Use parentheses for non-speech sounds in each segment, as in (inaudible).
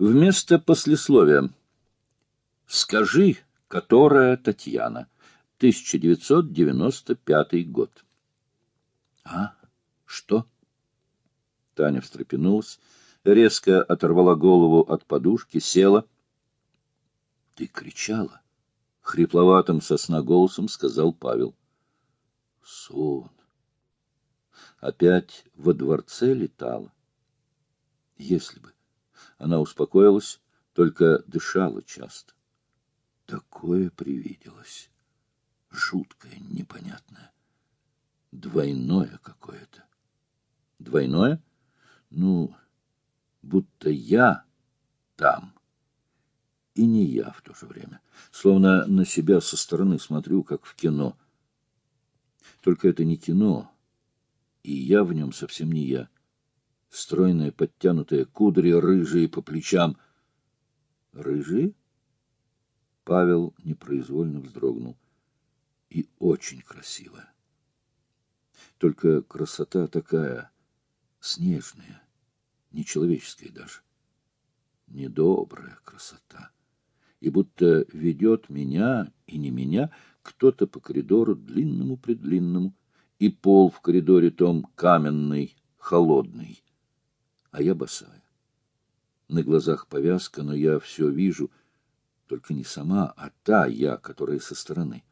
Вместо послесловия. Скажи, которая Татьяна. 1995 год. А? Что? Таня встрепенулась, резко оторвала голову от подушки, села. Ты кричала? Хрипловатым сосна голосом сказал Павел. Сон. Опять во дворце летала. Если бы. Она успокоилась, только дышала часто. Такое привиделось. Жуткое, непонятное. Двойное какое-то. Двойное? Ну, будто я там и не я в то же время. Словно на себя со стороны смотрю, как в кино. Только это не кино, и я в нем совсем не я стройная, подтянутая, кудри рыжие по плечам. Рыжие? Павел непроизвольно вздрогнул. И очень красивая. Только красота такая снежная, нечеловеческая даже. Недобрая красота. И будто ведет меня и не меня кто-то по коридору длинному-предлинному, и пол в коридоре том каменный, холодный а я босая. На глазах повязка, но я все вижу, только не сама, а та я, которая со стороны.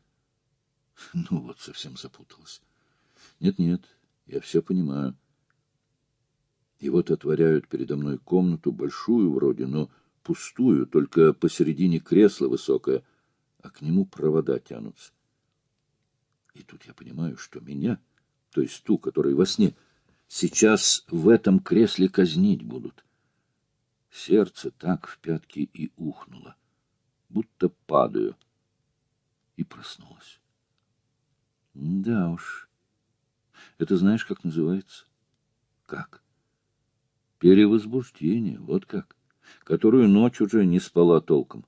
(laughs) Ну вот, совсем запуталась. Нет-нет, я все понимаю. И вот отворяют передо мной комнату, большую вроде, но пустую, только посередине кресла высокое, а к нему провода тянутся. И тут я понимаю, что меня, то есть ту, которая во сне, — Сейчас в этом кресле казнить будут. Сердце так в пятки и ухнуло, будто падаю, и проснулась. Да уж. Это знаешь, как называется? Как? Перевозбуждение, вот как. Которую ночь уже не спала толком.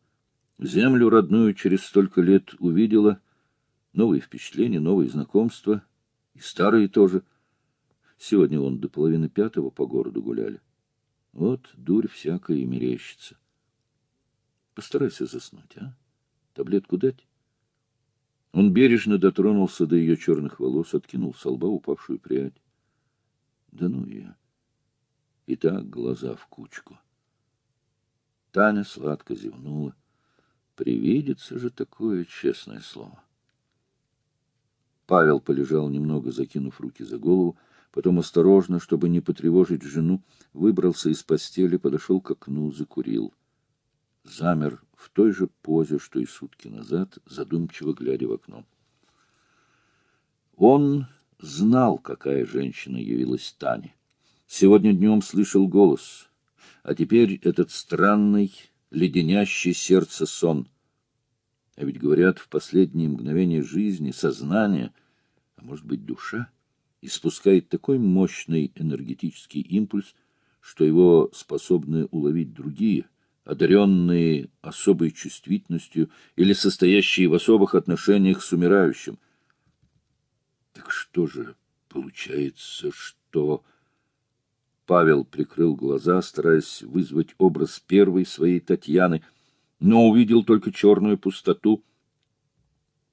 Землю родную через столько лет увидела, новые впечатления, новые знакомства, и старые тоже — Сегодня он до половины пятого по городу гуляли. Вот дурь всякая и мерещится. Постарайся заснуть, а? Таблетку дать? Он бережно дотронулся до ее черных волос, откинул с лба упавшую прядь. Да ну я. И так глаза в кучку. Таня сладко зевнула. Привидится же такое честное слово. Павел полежал немного, закинув руки за голову, Потом осторожно, чтобы не потревожить жену, выбрался из постели, подошел к окну, закурил. Замер в той же позе, что и сутки назад, задумчиво глядя в окно. Он знал, какая женщина явилась Тане. Сегодня днем слышал голос, а теперь этот странный, леденящий сердце сон. А ведь, говорят, в последние мгновения жизни сознание, а может быть, душа — испускает такой мощный энергетический импульс, что его способны уловить другие, одаренные особой чувствительностью или состоящие в особых отношениях с умирающим. Так что же получается, что... Павел прикрыл глаза, стараясь вызвать образ первой своей Татьяны, но увидел только черную пустоту.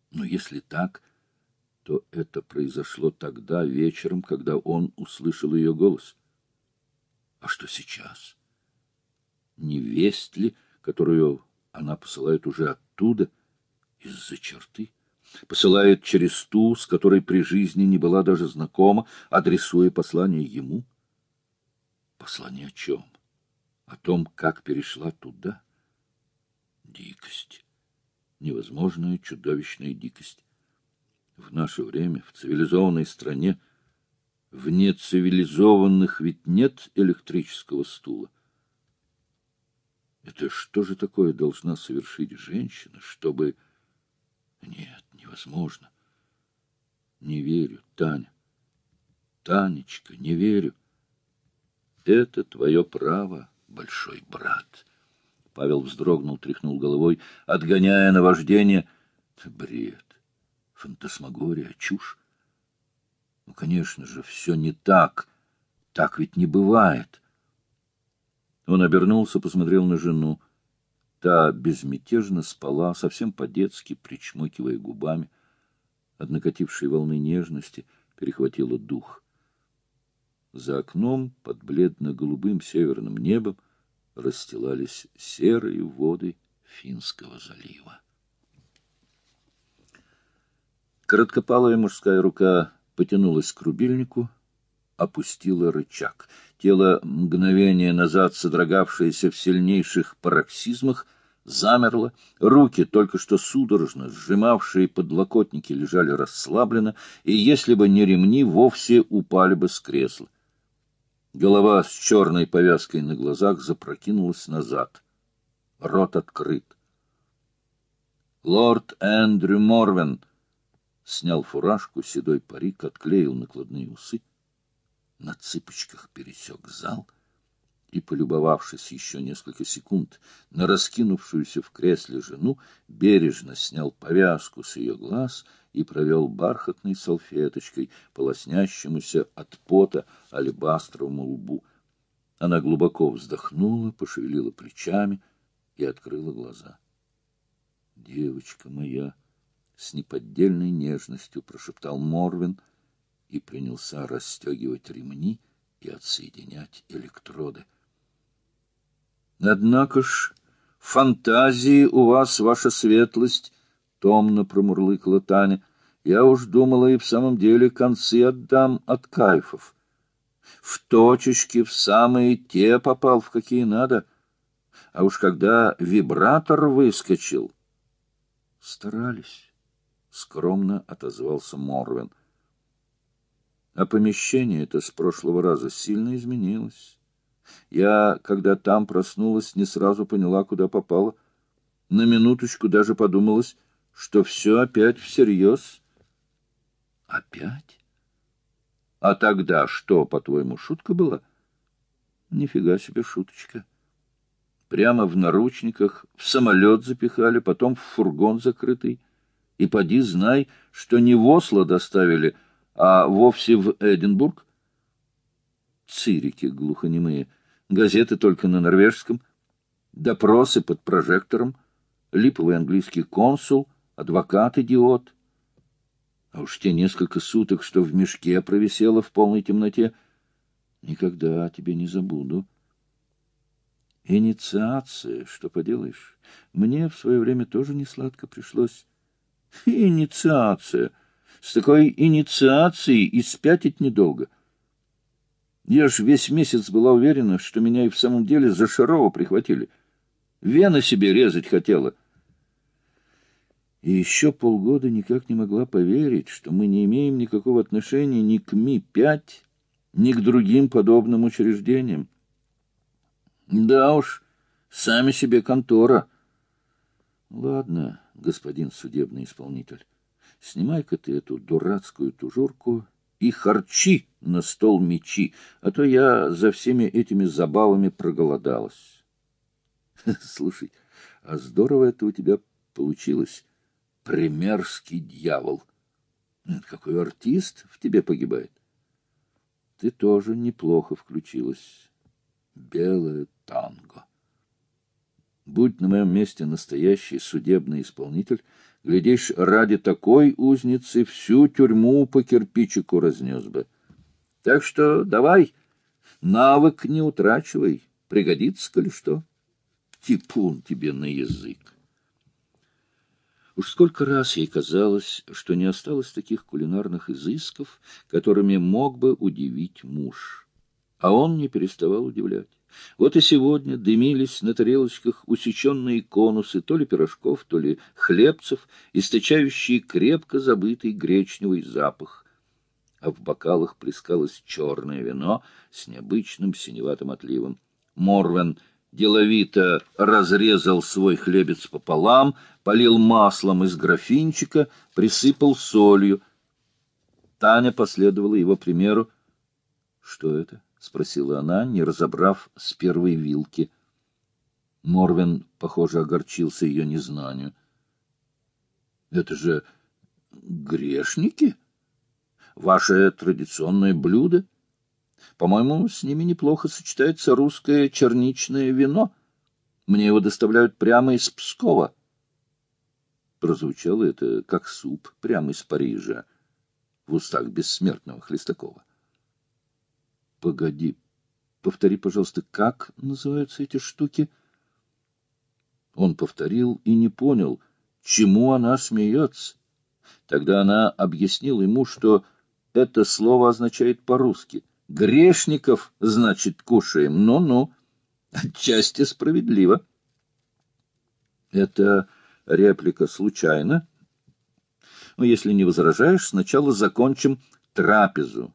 Но если так, то это произошло тогда, вечером, когда он услышал ее голос. А что сейчас? Не весть ли, которую она посылает уже оттуда, из-за черты? Посылает через ту, с которой при жизни не была даже знакома, адресуя послание ему? Послание о чем? О том, как перешла туда? Дикость. Невозможная чудовищная дикость. В наше время, в цивилизованной стране, в нецивилизованных ведь нет электрического стула. Это что же такое должна совершить женщина, чтобы... Нет, невозможно. Не верю, Таня. Танечка, не верю. Это твое право, большой брат. Павел вздрогнул, тряхнул головой, отгоняя наваждение. Бред фантасмагория, чушь. Ну, конечно же, все не так. Так ведь не бывает. Он обернулся, посмотрел на жену. Та безмятежно спала, совсем по-детски, причмокивая губами. От накатившей волны нежности перехватило дух. За окном, под бледно-голубым северным небом, расстилались серые воды Финского залива. Короткопалая мужская рука потянулась к рубильнику, опустила рычаг. Тело, мгновение назад содрогавшееся в сильнейших пароксизмах, замерло, руки, только что судорожно сжимавшие подлокотники, лежали расслабленно, и если бы не ремни, вовсе упали бы с кресла. Голова с черной повязкой на глазах запрокинулась назад. Рот открыт. Лорд Эндрю Морвен снял фуражку, седой парик, отклеил накладные усы на цыпочках пересек зал и, полюбовавшись еще несколько секунд на раскинувшуюся в кресле жену, бережно снял повязку с ее глаз и провел бархатной салфеточкой полоснящемуся от пота алебастровому лбу. Она глубоко вздохнула, пошевелила плечами и открыла глаза. — Девочка моя! — с неподдельной нежностью прошептал Морвин — и принялся расстегивать ремни и отсоединять электроды. — Однако ж, фантазии у вас, ваша светлость, — томно промурлыкала Таня, — я уж думала и в самом деле концы отдам от кайфов. В точечки, в самые те попал, в какие надо. А уж когда вибратор выскочил... — Старались, — скромно отозвался Морвин. — а помещение это с прошлого раза сильно изменилось. Я, когда там проснулась, не сразу поняла, куда попала. На минуточку даже подумалось, что все опять всерьез. Опять? А тогда что, по-твоему, шутка была? Нифига себе шуточка. Прямо в наручниках в самолет запихали, потом в фургон закрытый. И поди знай, что не в Осло доставили, — а вовсе в Эдинбург? Цирики глухонемые, газеты только на норвежском, допросы под прожектором, липовый английский консул, адвокат-идиот. А уж те несколько суток, что в мешке провисело в полной темноте, никогда тебе не забуду. Инициация, что поделаешь, мне в свое время тоже не сладко пришлось. Инициация — с такой инициацией и спятить недолго. Я ж весь месяц была уверена, что меня и в самом деле за Шарова прихватили. Вены себе резать хотела. И еще полгода никак не могла поверить, что мы не имеем никакого отношения ни к Ми-5, ни к другим подобным учреждениям. Да уж, сами себе контора. Ладно, господин судебный исполнитель. Снимай-ка ты эту дурацкую тужурку и харчи на стол мечи, а то я за всеми этими забавами проголодалась. (laughs) Слушай, а здорово это у тебя получилось. Примерский дьявол. Какой артист в тебе погибает. Ты тоже неплохо включилась. Белое танго. Будь на моем месте настоящий судебный исполнитель, глядишь, ради такой узницы всю тюрьму по кирпичику разнес бы. Так что давай, навык не утрачивай, пригодится, коли что. Типун тебе на язык. Уж сколько раз ей казалось, что не осталось таких кулинарных изысков, которыми мог бы удивить муж. А он не переставал удивлять. Вот и сегодня дымились на тарелочках усеченные конусы то ли пирожков, то ли хлебцев, источающие крепко забытый гречневый запах. А в бокалах плескалось черное вино с необычным синеватым отливом. Морвен деловито разрезал свой хлебец пополам, полил маслом из графинчика, присыпал солью. Таня последовала его примеру. Что это? — спросила она, не разобрав с первой вилки. Морвин, похоже, огорчился ее незнанию. — Это же грешники? Ваше традиционное блюдо? По-моему, с ними неплохо сочетается русское черничное вино. Мне его доставляют прямо из Пскова. Прозвучало это как суп прямо из Парижа в устах бессмертного Хлестакова. — Погоди, повтори, пожалуйста, как называются эти штуки? Он повторил и не понял, чему она смеется. Тогда она объяснила ему, что это слово означает по-русски. «Грешников, значит, кушаем. Ну-ну, отчасти справедливо». Это реплика случайно. Но если не возражаешь, сначала закончим трапезу.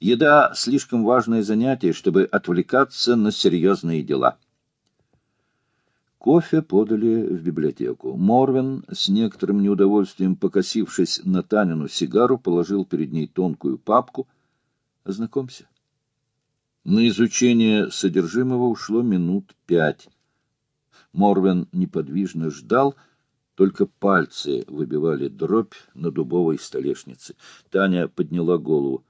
Еда — слишком важное занятие, чтобы отвлекаться на серьезные дела. Кофе подали в библиотеку. Морвин, с некоторым неудовольствием покосившись на Танину сигару, положил перед ней тонкую папку. «Ознакомься». На изучение содержимого ушло минут пять. Морвин неподвижно ждал, только пальцы выбивали дробь на дубовой столешнице. Таня подняла голову.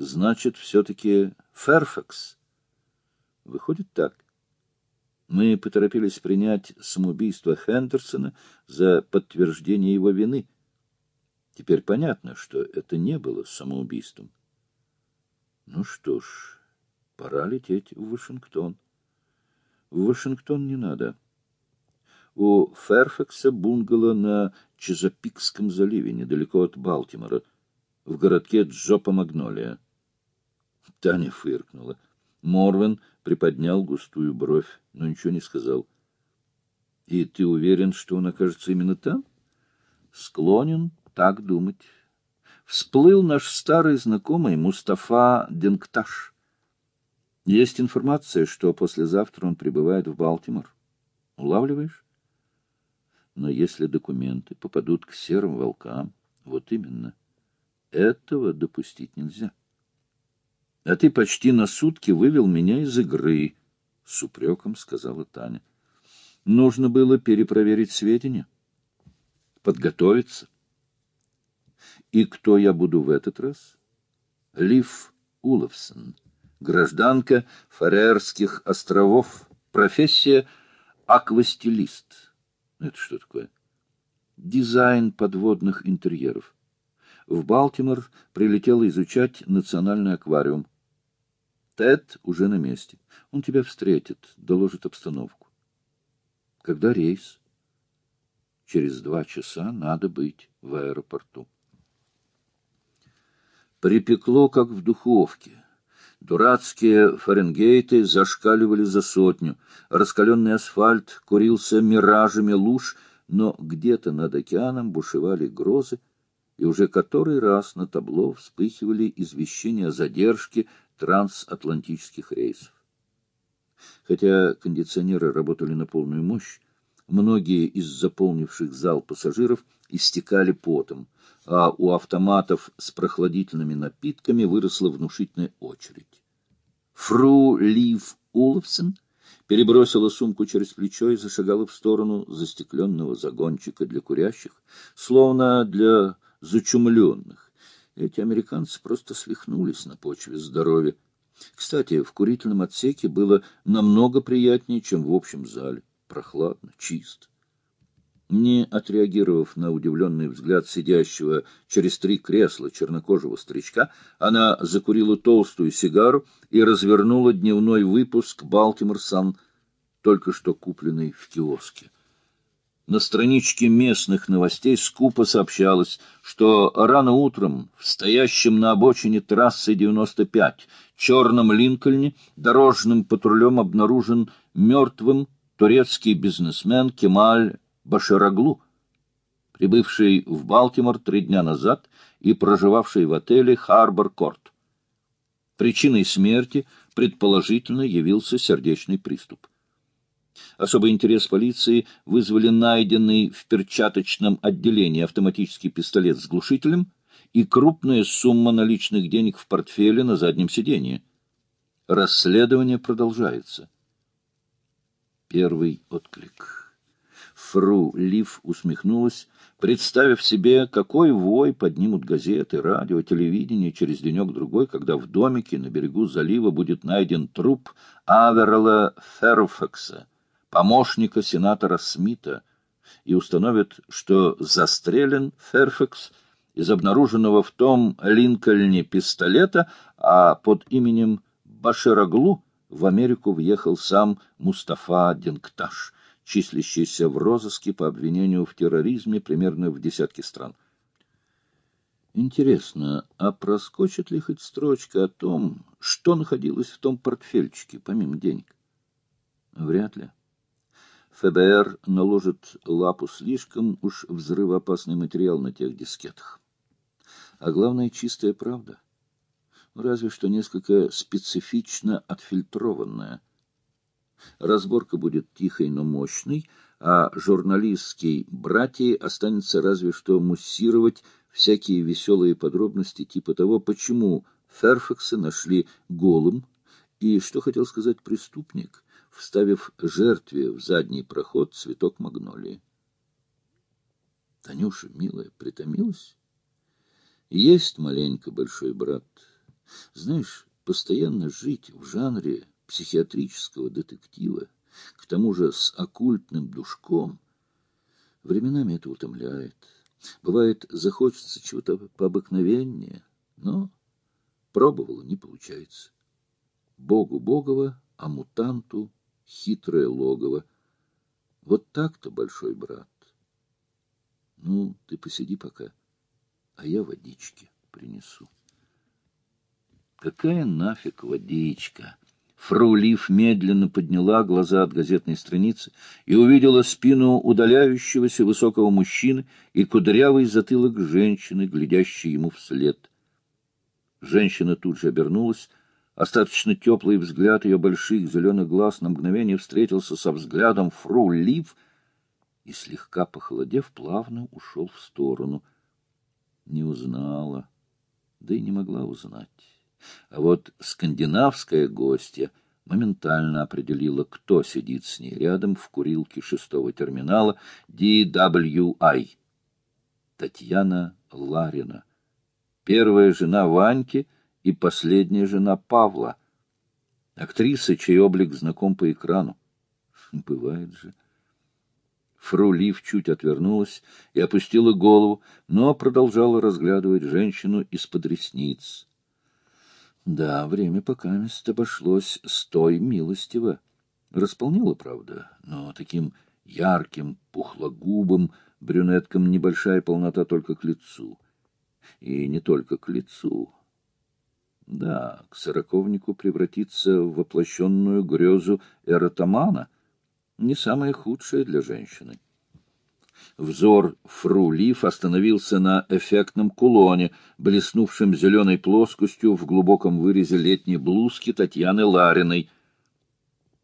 «Значит, все-таки Ферфакс?» «Выходит так». Мы поторопились принять самоубийство Хендерсона за подтверждение его вины. Теперь понятно, что это не было самоубийством. Ну что ж, пора лететь в Вашингтон. В Вашингтон не надо. У Ферфакса бунгало на Чезапикском заливе, недалеко от Балтимора, в городке Джопа Магнолия. Таня фыркнула. Морвен приподнял густую бровь, но ничего не сказал. — И ты уверен, что он окажется именно там? — Склонен так думать. Всплыл наш старый знакомый Мустафа Денкташ. Есть информация, что послезавтра он прибывает в Балтимор. Улавливаешь? Но если документы попадут к серым волкам, вот именно, этого допустить нельзя. — А ты почти на сутки вывел меня из игры, — с упреком сказала Таня. — Нужно было перепроверить сведения, подготовиться. И кто я буду в этот раз? Лив Уловсон, гражданка Фарерских островов, профессия аквастилист. Это что такое? Дизайн подводных интерьеров. В Балтимор прилетела изучать национальный аквариум. Тед уже на месте. Он тебя встретит, доложит обстановку. Когда рейс? Через два часа надо быть в аэропорту. Припекло, как в духовке. Дурацкие фаренгейты зашкаливали за сотню. Раскаленный асфальт курился миражами луж, но где-то над океаном бушевали грозы, и уже который раз на табло вспыхивали извещения о задержке трансатлантических рейсов. Хотя кондиционеры работали на полную мощь, многие из заполнивших зал пассажиров истекали потом, а у автоматов с прохладительными напитками выросла внушительная очередь. Фру Лив Уловсен перебросила сумку через плечо и зашагала в сторону застекленного загончика для курящих, словно для зачумленных. Эти американцы просто свихнулись на почве здоровья. Кстати, в курительном отсеке было намного приятнее, чем в общем зале. Прохладно, чисто. Не отреагировав на удивленный взгляд сидящего через три кресла чернокожего старичка, она закурила толстую сигару и развернула дневной выпуск «Балтимор Сан», только что купленный в киоске. На страничке местных новостей скупо сообщалось, что рано утром в стоящем на обочине трассы 95 черном Линкольне дорожным патрулем обнаружен мертвым турецкий бизнесмен Кемаль Башираглу, прибывший в Балтимор три дня назад и проживавший в отеле «Харбор-Корт». Причиной смерти предположительно явился сердечный приступ. Особый интерес полиции вызвали найденный в перчаточном отделении автоматический пистолет с глушителем и крупная сумма наличных денег в портфеле на заднем сиденье. Расследование продолжается. Первый отклик. Фру Лив усмехнулась, представив себе, какой вой поднимут газеты, радио, телевидение через денек-другой, когда в домике на берегу залива будет найден труп Аверла Ферфакса, помощника сенатора Смита, и установят, что застрелен Ферфакс из обнаруженного в том Линкольне пистолета, а под именем Башираглу в Америку въехал сам Мустафа Денкташ, числящийся в розыске по обвинению в терроризме примерно в десятке стран. Интересно, а проскочит ли хоть строчка о том, что находилось в том портфельчике, помимо денег? Вряд ли. ФБР наложит лапу слишком уж взрывоопасный материал на тех дискетах. А главное, чистая правда. Разве что несколько специфично отфильтрованная. Разборка будет тихой, но мощной, а журналистский братья останется разве что муссировать всякие веселые подробности типа того, почему Ферфакса нашли голым, и что хотел сказать преступник, вставив жертве в задний проход цветок магнолии. Танюша, милая, притомилась? Есть маленько большой брат. Знаешь, постоянно жить в жанре психиатрического детектива, к тому же с оккультным душком, временами это утомляет. Бывает, захочется чего-то пообыкновеннее, но пробовала, не получается. Богу Богова, а мутанту хитрое логово. Вот так-то, большой брат. Ну, ты посиди пока, а я водички принесу. Какая нафиг водичка? Фру Лив медленно подняла глаза от газетной страницы и увидела спину удаляющегося высокого мужчины и кудрявый затылок женщины, глядящей ему вслед. Женщина тут же обернулась, Остаточно теплый взгляд ее больших зеленых глаз на мгновение встретился со взглядом фру Лив и, слегка похолодев, плавно ушел в сторону. Не узнала, да и не могла узнать. А вот скандинавская гостья моментально определила, кто сидит с ней рядом в курилке шестого терминала DWI. Татьяна Ларина, первая жена Ваньки — и последняя жена Павла, актриса, чей облик знаком по экрану. Бывает же. Фру Лив чуть отвернулась и опустила голову, но продолжала разглядывать женщину из-под ресниц. Да, время пока мест обошлось стой милостиво. Располнила, правда, но таким ярким, пухлогубым брюнеткам небольшая полнота только к лицу. И не только к лицу. Да, к сороковнику превратиться в воплощенную грезу эротомана — не самое худшее для женщины. Взор фру Лив остановился на эффектном кулоне, блеснувшем зеленой плоскостью в глубоком вырезе летней блузки Татьяны Лариной.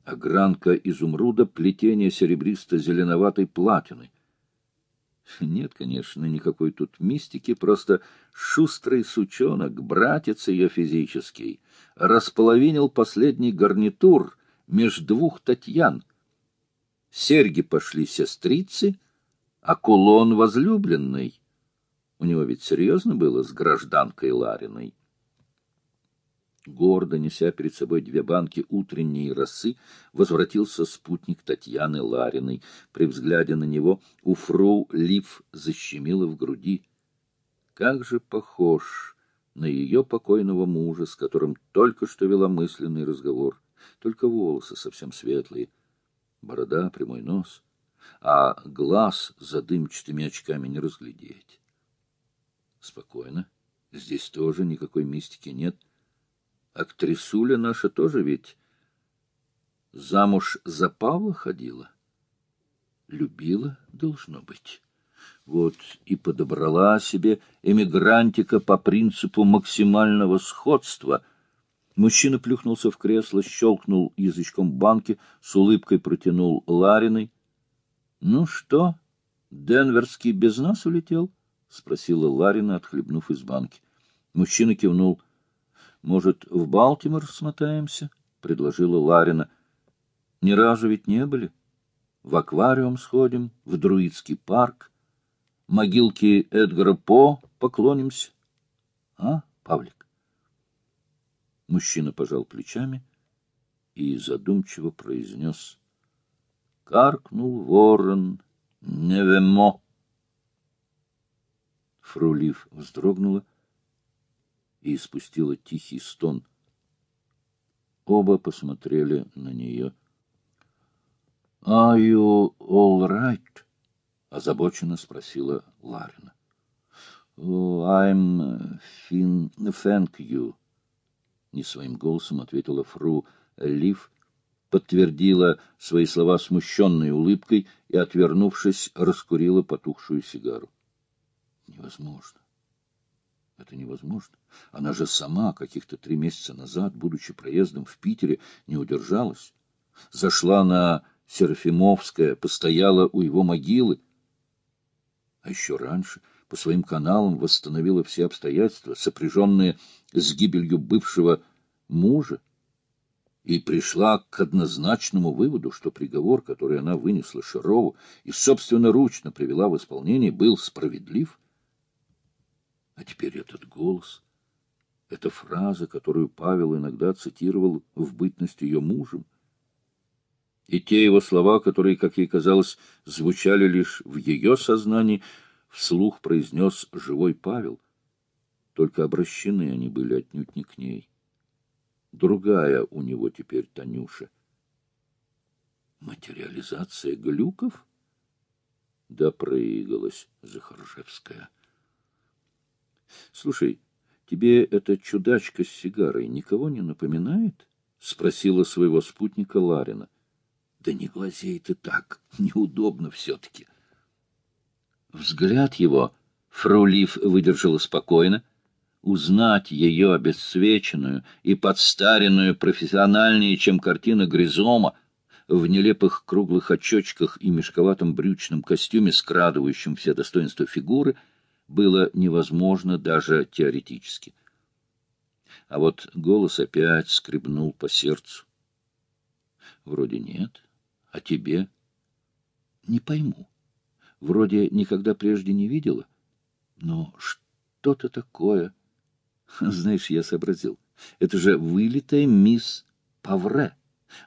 Огранка изумруда плетение серебристо-зеленоватой платины. Нет, конечно, никакой тут мистики, просто шустрый сучонок, братец ее физический, располовинил последний гарнитур меж двух Татьян. Серьги пошли сестрицы, а кулон возлюбленный. У него ведь серьезно было с гражданкой Лариной. Гордо неся перед собой две банки утренней росы, возвратился спутник Татьяны Лариной. При взгляде на него у фру Лив защемило в груди. Как же похож на ее покойного мужа, с которым только что вела мысленный разговор. Только волосы совсем светлые, борода, прямой нос, а глаз за дымчатыми очками не разглядеть. Спокойно. Здесь тоже никакой мистики нет. — Актрисуля наша тоже ведь замуж за Павла ходила. Любила, должно быть. Вот и подобрала себе эмигрантика по принципу максимального сходства. Мужчина плюхнулся в кресло, щелкнул язычком банки, с улыбкой протянул Лариной. — Ну что, Денверский без нас улетел? — спросила Ларина, отхлебнув из банки. Мужчина кивнул — может, в Балтимор смотаемся? — предложила Ларина. — Ни разу ведь не были. В аквариум сходим, в друидский парк. могилке Эдгара По поклонимся. А, Павлик? Мужчина пожал плечами и задумчиво произнес. Каркнул ворон, невемо. Фрулив вздрогнула и испустила тихий стон. Оба посмотрели на нее. — Are you all right? — озабоченно спросила Ларина. Oh, — I'm fin... thank you. Не своим голосом ответила фру Лив, подтвердила свои слова смущенной улыбкой и, отвернувшись, раскурила потухшую сигару. Невозможно. Это невозможно. Она же сама каких-то три месяца назад, будучи проездом в Питере, не удержалась. Зашла на Серафимовское, постояла у его могилы. А еще раньше по своим каналам восстановила все обстоятельства, сопряженные с гибелью бывшего мужа, и пришла к однозначному выводу, что приговор, который она вынесла Шарову и собственноручно привела в исполнение, был справедлив — а теперь этот голос, эта фраза, которую Павел иногда цитировал в бытность ее мужем, и те его слова, которые, как ей казалось, звучали лишь в ее сознании, вслух произнес живой Павел. Только обращены они были отнюдь не к ней. Другая у него теперь Танюша. Материализация глюков? Да проигалась Захаржевская. — Слушай, тебе эта чудачка с сигарой никого не напоминает? — спросила своего спутника Ларина. — Да не глазей ты так, неудобно все-таки. Взгляд его Фрулив выдержала спокойно. Узнать ее обесцвеченную и подстаренную профессиональнее, чем картина Гризома, в нелепых круглых очочках и мешковатом брючном костюме, скрадывающем все достоинства фигуры — было невозможно даже теоретически. А вот голос опять скребнул по сердцу. Вроде нет. А тебе? Не пойму. Вроде никогда прежде не видела. Но что-то такое. (laughs) Знаешь, я сообразил. Это же вылитая мисс Павре.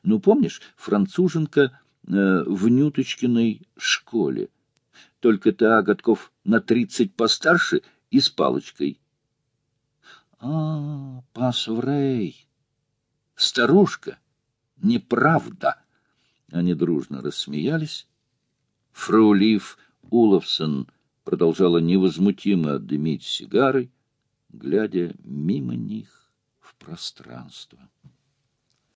Ну, помнишь, француженка э, в Нюточкиной школе? Только та годков на тридцать постарше и с палочкой. — А, пасврей! Старушка! Неправда! Они дружно рассмеялись. Фру Лив Уловсон продолжала невозмутимо дымить сигарой, глядя мимо них в пространство.